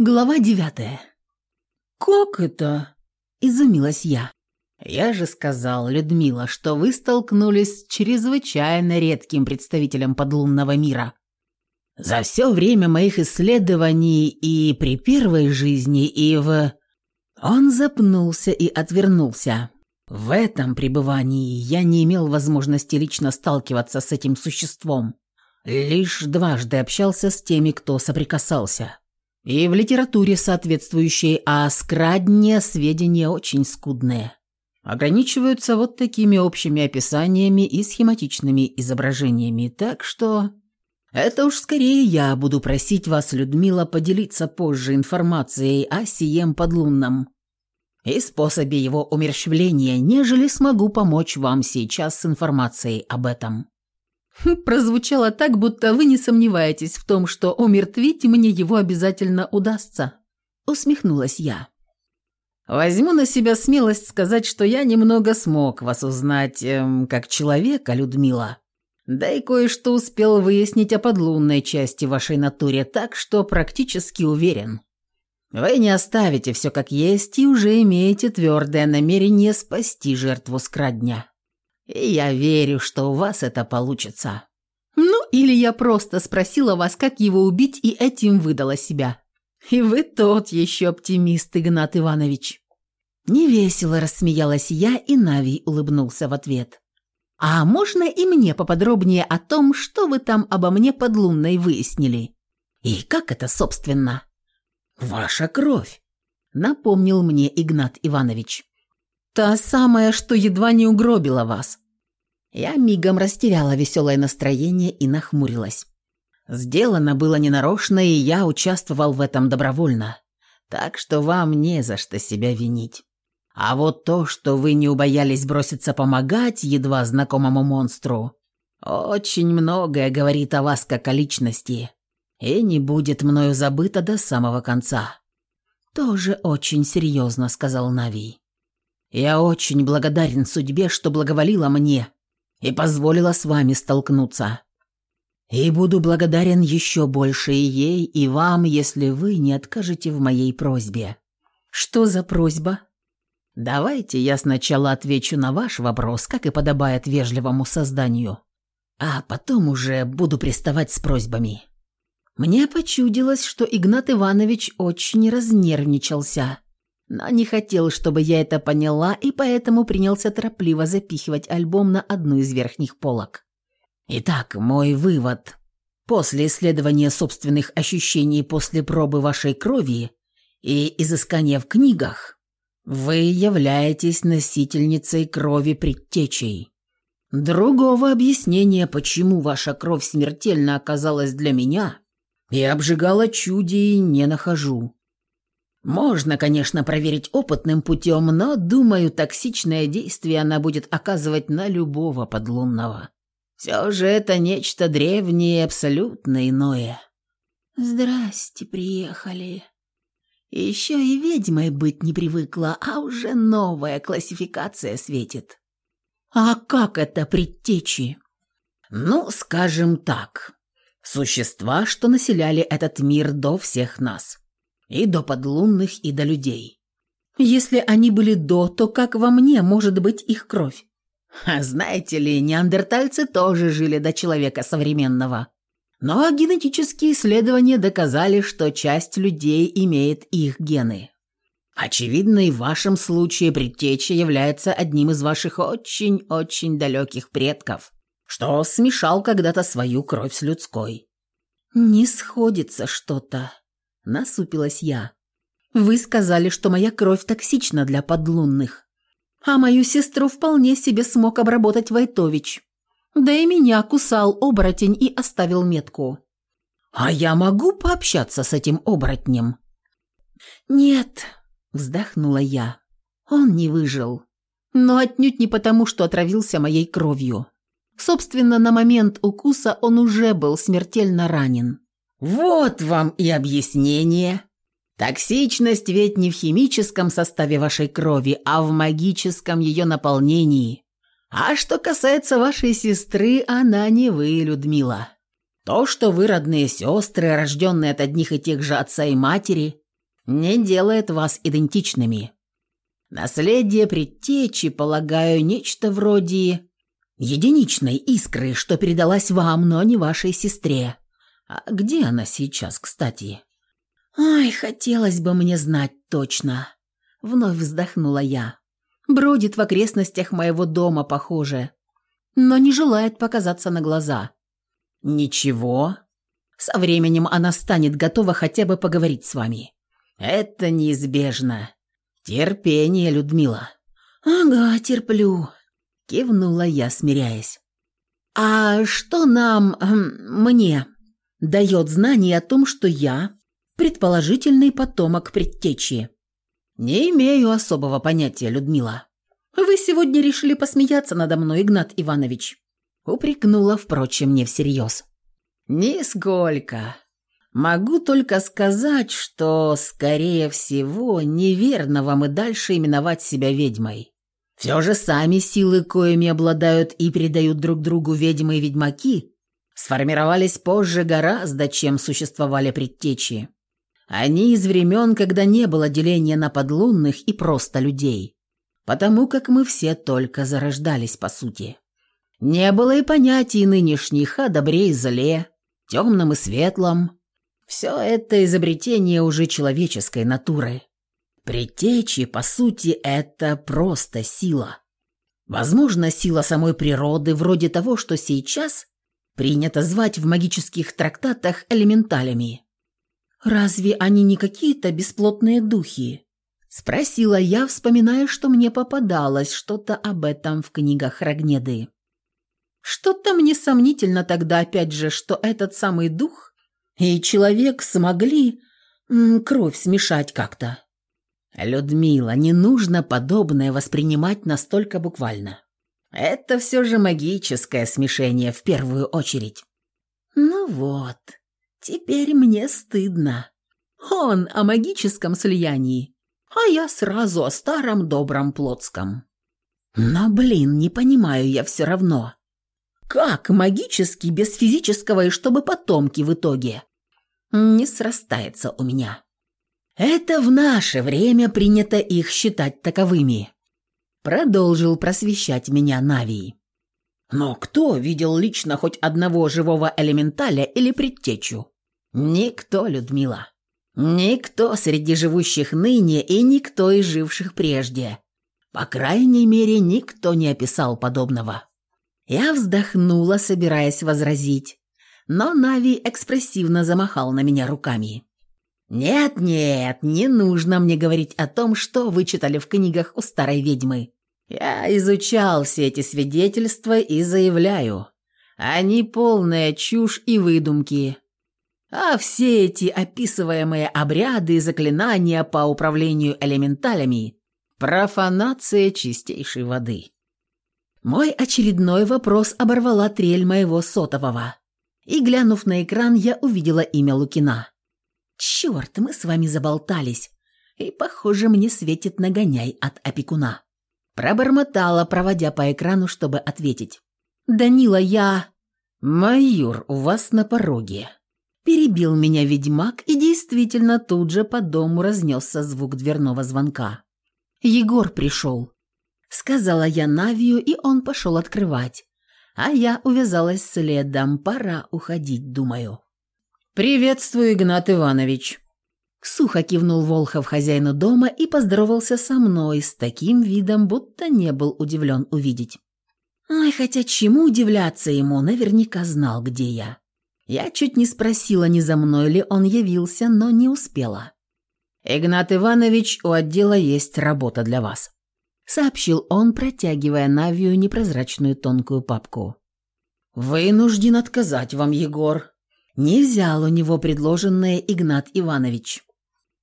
Глава девятая. «Как это?» – изумилась я. «Я же сказал, Людмила, что вы столкнулись с чрезвычайно редким представителем подлунного мира. За все время моих исследований и при первой жизни, и в...» Он запнулся и отвернулся. В этом пребывании я не имел возможности лично сталкиваться с этим существом. Лишь дважды общался с теми, кто соприкасался. И в литературе соответствующей о скрадне сведения очень скудные. Ограничиваются вот такими общими описаниями и схематичными изображениями, так что... Это уж скорее я буду просить вас, Людмила, поделиться позже информацией о сием подлунном и способе его умерщвления, нежели смогу помочь вам сейчас с информацией об этом. Прозвучало так, будто вы не сомневаетесь в том, что умертвить мне его обязательно удастся. Усмехнулась я. Возьму на себя смелость сказать, что я немного смог вас узнать эм, как человека, Людмила. Да и кое-что успел выяснить о подлунной части вашей натуре, так что практически уверен. Вы не оставите все как есть и уже имеете твердое намерение спасти жертву скрадня. И я верю, что у вас это получится. Ну, или я просто спросила вас, как его убить, и этим выдала себя. И вы тот еще оптимист, Игнат Иванович. Невесело рассмеялась я, и Навий улыбнулся в ответ. «А можно и мне поподробнее о том, что вы там обо мне под лунной выяснили? И как это, собственно?» «Ваша кровь», — напомнил мне Игнат Иванович. Та самая, что едва не угробила вас». Я мигом растеряла веселое настроение и нахмурилась. Сделано было ненарочно, и я участвовал в этом добровольно. Так что вам не за что себя винить. А вот то, что вы не убоялись броситься помогать едва знакомому монстру, очень многое говорит о вас как о личности и не будет мною забыто до самого конца. Тоже очень серьезно, сказал Навий. Я очень благодарен судьбе, что благоволила мне и позволила с вами столкнуться. И буду благодарен еще больше и ей, и вам, если вы не откажете в моей просьбе. Что за просьба? Давайте я сначала отвечу на ваш вопрос, как и подобает вежливому созданию, а потом уже буду приставать с просьбами. Мне почудилось, что Игнат Иванович очень разнервничался но не хотел, чтобы я это поняла, и поэтому принялся торопливо запихивать альбом на одну из верхних полок. Итак, мой вывод. После исследования собственных ощущений после пробы вашей крови и изыскания в книгах, вы являетесь носительницей крови предтечей. Другого объяснения, почему ваша кровь смертельно оказалась для меня и обжигала чуди, не нахожу. Можно, конечно, проверить опытным путем, но, думаю, токсичное действие она будет оказывать на любого подлунного. Все же это нечто древнее и абсолютно иное. Здрасте, приехали. Еще и ведьмой быть не привыкла, а уже новая классификация светит. А как это предтечи? Ну, скажем так, существа, что населяли этот мир до всех нас. И до подлунных, и до людей. Если они были до, то как во мне может быть их кровь? А знаете ли, неандертальцы тоже жили до человека современного. Но генетические исследования доказали, что часть людей имеет их гены. Очевидно, и в вашем случае предтеча является одним из ваших очень-очень далеких предков, что смешал когда-то свою кровь с людской. Не сходится что-то. Насупилась я. «Вы сказали, что моя кровь токсична для подлунных. А мою сестру вполне себе смог обработать Войтович. Да и меня кусал оборотень и оставил метку. А я могу пообщаться с этим оборотнем?» «Нет», — вздохнула я. «Он не выжил. Но отнюдь не потому, что отравился моей кровью. Собственно, на момент укуса он уже был смертельно ранен. Вот вам и объяснение. Токсичность ведь не в химическом составе вашей крови, а в магическом ее наполнении. А что касается вашей сестры, она не вы, Людмила. То, что вы родные сестры, рожденные от одних и тех же отца и матери, не делает вас идентичными. Наследие предтечи, полагаю, нечто вроде единичной искры, что передалась вам, но не вашей сестре. А где она сейчас, кстати? Ой, хотелось бы мне знать точно. Вновь вздохнула я. Бродит в окрестностях моего дома, похоже, но не желает показаться на глаза. Ничего. Со временем она станет готова хотя бы поговорить с вами. Это неизбежно. Терпение, Людмила. Ага, терплю, кивнула я, смиряясь. А что нам, эм, мне, дает знание о том, что я предположительный потомок предтечи? Не имею особого понятия, Людмила. Вы сегодня решили посмеяться надо мной, Игнат Иванович. Упрекнула, впрочем, не всерьез. Нисколько. Могу только сказать, что, скорее всего, неверно вам и дальше именовать себя ведьмой. Все же сами силы, коими обладают и передают друг другу ведьмы и ведьмаки, сформировались позже гораздо, чем существовали предтечи. Они из времен, когда не было деления на подлунных и просто людей, потому как мы все только зарождались по сути. Не было и понятий нынешних о добре и зле, темном и светлом, все это изобретение уже человеческой натуры. Предтечи, по сути, это просто сила. Возможно, сила самой природы, вроде того, что сейчас принято звать в магических трактатах элементалями. «Разве они не какие-то бесплотные духи?» – спросила я, вспоминая, что мне попадалось что-то об этом в книгах Рогнеды. Что-то мне сомнительно тогда, опять же, что этот самый дух и человек смогли кровь смешать как-то. Людмила, не нужно подобное воспринимать настолько буквально. Это все же магическое смешение в первую очередь. Ну вот, теперь мне стыдно. Он о магическом слиянии, а я сразу о старом добром плотском. Но, блин, не понимаю я все равно. Как магически без физического и чтобы потомки в итоге? не срастается у меня. Это в наше время принято их считать таковыми. Продолжил просвещать меня Навий. Но кто видел лично хоть одного живого элементаля или предтечу? Никто, Людмила. Никто среди живущих ныне и никто из живших прежде. По крайней мере, никто не описал подобного. Я вздохнула, собираясь возразить, но Нави экспрессивно замахал на меня руками. «Нет-нет, не нужно мне говорить о том, что вы читали в книгах у старой ведьмы. Я изучал все эти свидетельства и заявляю, они полная чушь и выдумки. А все эти описываемые обряды и заклинания по управлению элементалями – профанация чистейшей воды». Мой очередной вопрос оборвала трель моего сотового и, глянув на экран, я увидела имя Лукина. «Черт, мы с вами заболтались, и, похоже, мне светит нагоняй от опекуна». Пробормотала, проводя по экрану, чтобы ответить. «Данила, я...» «Майор, у вас на пороге». Перебил меня ведьмак, и действительно тут же по дому разнесся звук дверного звонка. «Егор пришел», — сказала я Навию, и он пошел открывать, а я увязалась следом. Пора уходить, думаю. «Приветствую, Игнат Иванович!» Сухо кивнул Волхов хозяину дома и поздоровался со мной с таким видом, будто не был удивлен увидеть. Ай, хотя чему удивляться ему, наверняка знал, где я. Я чуть не спросила, не за мной ли он явился, но не успела. «Игнат Иванович, у отдела есть работа для вас» сообщил он, протягивая Навию непрозрачную тонкую папку. «Вынужден отказать вам, Егор». Не взял у него предложенное Игнат Иванович.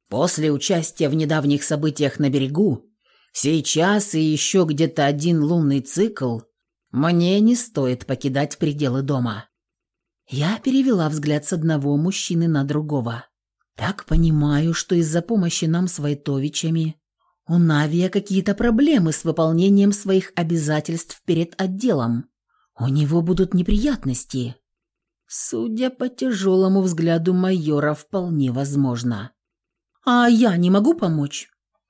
После участия в недавних событиях на берегу, сейчас и еще где-то один лунный цикл, мне не стоит покидать пределы дома. Я перевела взгляд с одного мужчины на другого. Так понимаю, что из-за помощи нам с Войтовичами у Навия какие-то проблемы с выполнением своих обязательств перед отделом. У него будут неприятности. Судя по тяжелому взгляду майора, вполне возможно. «А я не могу помочь?»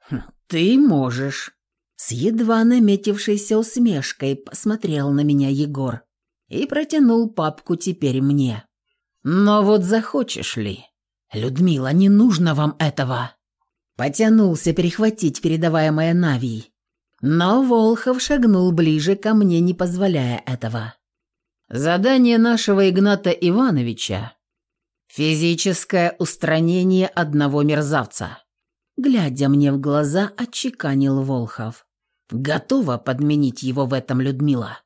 «Хм, «Ты можешь». С едва наметившейся усмешкой посмотрел на меня Егор и протянул папку теперь мне. «Но вот захочешь ли? Людмила, не нужно вам этого!» Потянулся перехватить передаваемое Навий. Но Волхов шагнул ближе ко мне, не позволяя этого. «Задание нашего Игната Ивановича – физическое устранение одного мерзавца», глядя мне в глаза, отчеканил Волхов. «Готова подменить его в этом Людмила?»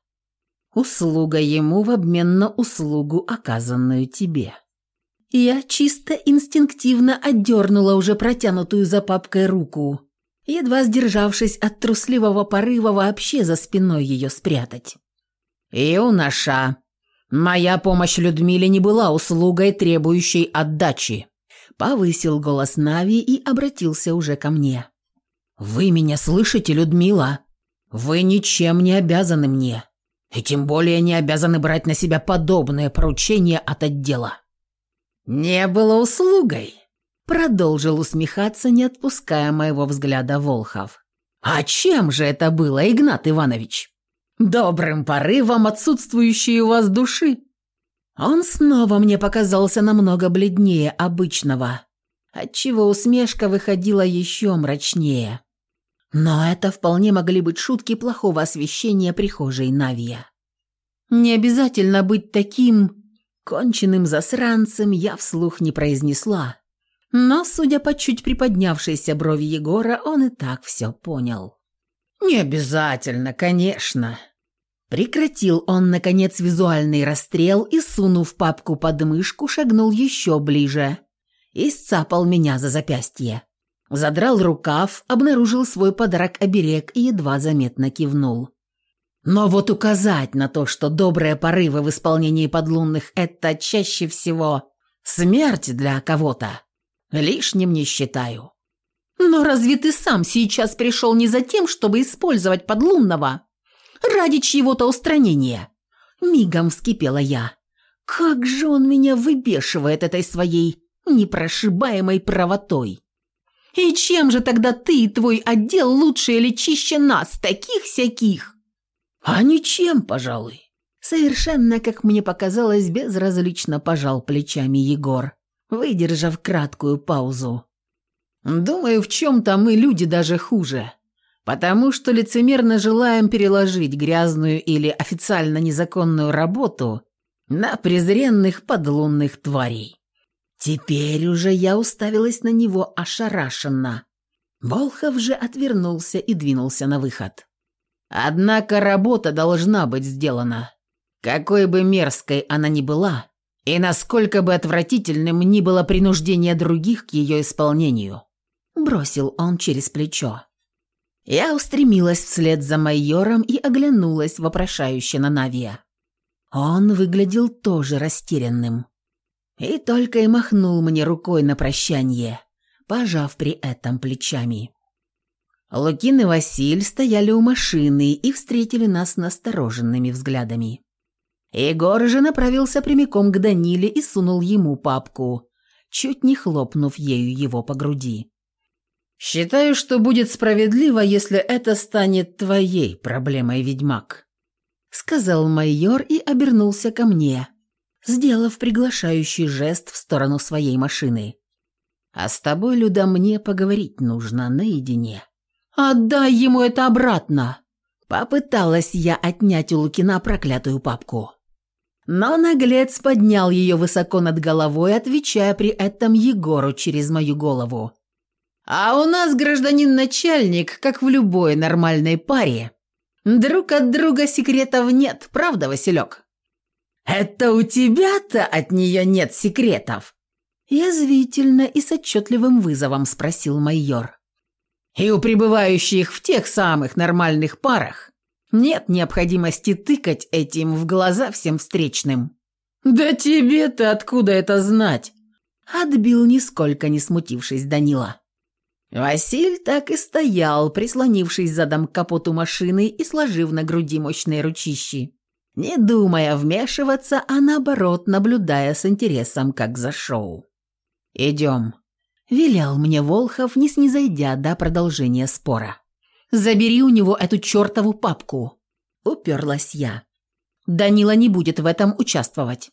Услуга ему в обмен на услугу, оказанную тебе. Я чисто инстинктивно отдернула уже протянутую за папкой руку, едва сдержавшись от трусливого порыва вообще за спиной ее спрятать. «Юноша, моя помощь Людмиле не была услугой, требующей отдачи», повысил голос Нави и обратился уже ко мне. «Вы меня слышите, Людмила? Вы ничем не обязаны мне и тем более не обязаны брать на себя подобные поручения от отдела». «Не было услугой», — продолжил усмехаться, не отпуская моего взгляда Волхов. «А чем же это было, Игнат Иванович? Добрым порывом отсутствующей у вас души?» Он снова мне показался намного бледнее обычного, отчего усмешка выходила еще мрачнее. Но это вполне могли быть шутки плохого освещения прихожей Навия. Не обязательно быть таким конченным засранцем, я вслух не произнесла. Но, судя по чуть приподнявшейся брови Егора, он и так все понял. «Не обязательно, конечно». Прекратил он, наконец, визуальный расстрел и, сунув папку под мышку, шагнул еще ближе и сцапал меня за запястье. Задрал рукав, обнаружил свой подарок-оберег и едва заметно кивнул. Но вот указать на то, что добрые порывы в исполнении подлунных – это чаще всего смерть для кого-то, лишним не считаю. Но разве ты сам сейчас пришел не за тем, чтобы использовать подлунного ради чьего-то устранения? Мигом вскипела я. Как же он меня выбешивает этой своей непрошибаемой правотой. И чем же тогда ты и твой отдел лучше или чище нас, таких-сяких? А ничем, пожалуй. Совершенно, как мне показалось, безразлично пожал плечами Егор, выдержав краткую паузу. Думаю, в чем-то мы люди даже хуже. Потому что лицемерно желаем переложить грязную или официально незаконную работу на презренных подлунных тварей. Теперь уже я уставилась на него ошарашенно. Волхов же отвернулся и двинулся на выход. Однако работа должна быть сделана. Какой бы мерзкой она ни была, и насколько бы отвратительным ни было принуждение других к ее исполнению. Бросил он через плечо. Я устремилась вслед за майором и оглянулась вопрошающе на Навия. Он выглядел тоже растерянным и только и махнул мне рукой на прощание, пожав при этом плечами. Лукин и Василь стояли у машины и встретили нас настороженными взглядами. Егор же направился прямиком к Даниле и сунул ему папку, чуть не хлопнув ею его по груди. «Считаю, что будет справедливо, если это станет твоей проблемой, ведьмак», сказал майор и обернулся ко мне, сделав приглашающий жест в сторону своей машины. «А с тобой, Люда, мне поговорить нужно наедине». «Отдай ему это обратно!» Попыталась я отнять у Лукина проклятую папку. Но наглец поднял ее высоко над головой, отвечая при этом Егору через мою голову. «А у нас, гражданин начальник, как в любой нормальной паре, друг от друга секретов нет, правда, Василек?» «Это у тебя-то от нее нет секретов?» Язвительно и с отчетливым вызовом спросил майор. «И у пребывающих в тех самых нормальных парах нет необходимости тыкать этим в глаза всем встречным». «Да тебе-то откуда это знать?» Отбил, нисколько не смутившись Данила. Василь так и стоял, прислонившись задом к капоту машины и сложив на груди мощные ручищи не думая вмешиваться, а наоборот наблюдая с интересом, как за шоу. «Идем». Велел мне Волхов, не снизойдя до продолжения спора. «Забери у него эту чертову папку!» Уперлась я. Данила не будет в этом участвовать.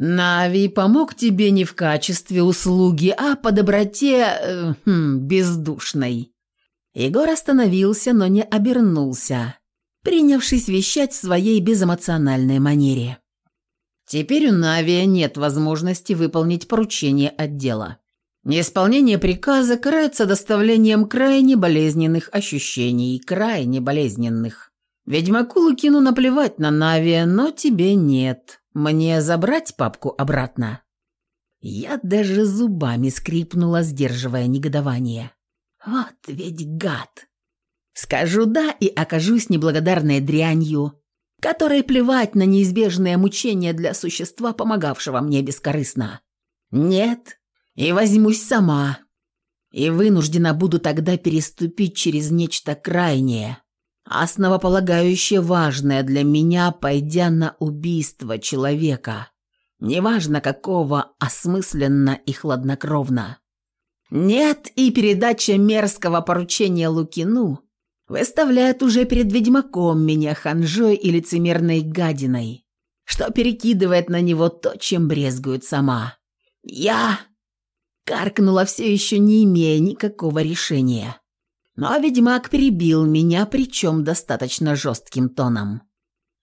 Нави помог тебе не в качестве услуги, а по доброте э, хм, бездушной. Егор остановился, но не обернулся, принявшись вещать в своей безэмоциональной манере. Теперь у Нави нет возможности выполнить поручение отдела. Неисполнение приказа карается доставлением крайне болезненных ощущений, крайне болезненных. Ведьмаку Лукину наплевать на Нави, но тебе нет. Мне забрать папку обратно?» Я даже зубами скрипнула, сдерживая негодование. «Вот ведь гад!» Скажу «да» и окажусь неблагодарной дрянью, которой плевать на неизбежные мучения для существа, помогавшего мне бескорыстно. Нет, и возьмусь сама, и вынуждена буду тогда переступить через нечто крайнее, основополагающее важное для меня, пойдя на убийство человека, неважно какого, осмысленно и хладнокровно. Нет, и передача мерзкого поручения Лукину выставляет уже перед ведьмаком меня ханжой и лицемерной гадиной, что перекидывает на него то, чем брезгует сама. Я каркнула все еще не имея никакого решения. Но ведьмак перебил меня, причем достаточно жестким тоном.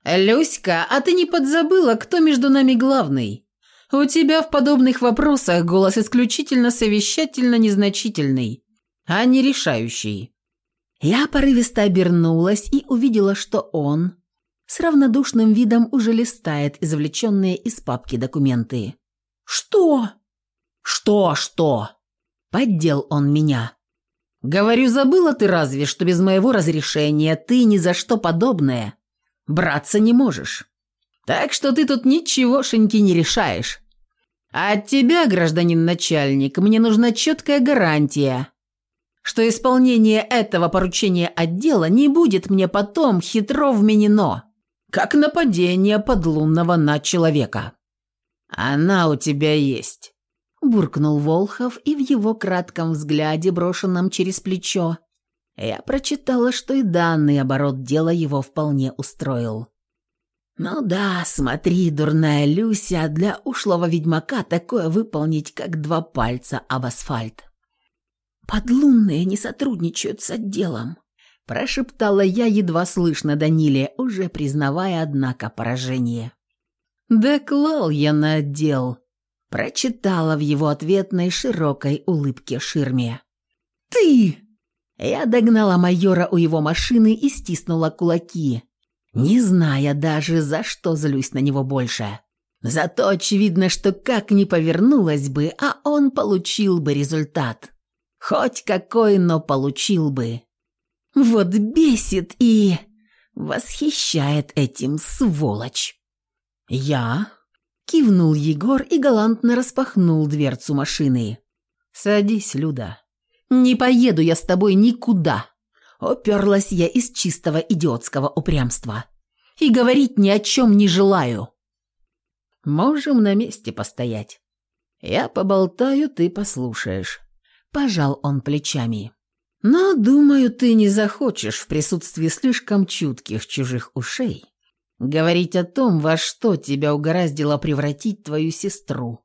«Люська, а ты не подзабыла, кто между нами главный? У тебя в подобных вопросах голос исключительно совещательно незначительный, а не решающий». Я порывисто обернулась и увидела, что он с равнодушным видом уже листает извлеченные из папки документы. «Что?» «Что, что?» Поддел он меня. Говорю, забыла ты разве, что без моего разрешения ты ни за что подобное браться не можешь. Так что ты тут ничегошеньки не решаешь. А от тебя, гражданин начальник, мне нужна четкая гарантия, что исполнение этого поручения отдела не будет мне потом хитро вменено, как нападение подлунного на человека. Она у тебя есть буркнул Волхов, и в его кратком взгляде, брошенном через плечо, я прочитала, что и данный оборот дела его вполне устроил. «Ну да, смотри, дурная Люся, для ушлого ведьмака такое выполнить, как два пальца об асфальт». «Подлунные не сотрудничают с отделом», – прошептала я едва слышно Даниле, уже признавая, однако, поражение. «Да клал я на отдел», Прочитала в его ответной широкой улыбке ширме. «Ты!» Я догнала майора у его машины и стиснула кулаки, не зная даже, за что злюсь на него больше. Зато очевидно, что как ни повернулась бы, а он получил бы результат. Хоть какой, но получил бы. Вот бесит и восхищает этим сволочь. Я Кивнул Егор и галантно распахнул дверцу машины. «Садись, Люда. Не поеду я с тобой никуда!» Оперлась я из чистого идиотского упрямства. «И говорить ни о чем не желаю!» «Можем на месте постоять. Я поболтаю, ты послушаешь». Пожал он плечами. «Но, думаю, ты не захочешь в присутствии слишком чутких чужих ушей Говорить о том, во что тебя угораздило превратить твою сестру.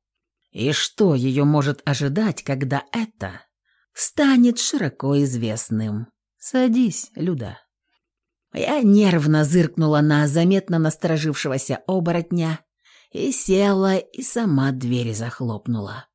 И что ее может ожидать, когда это станет широко известным. Садись, Люда. Я нервно зыркнула на заметно насторожившегося оборотня и села, и сама дверь захлопнула.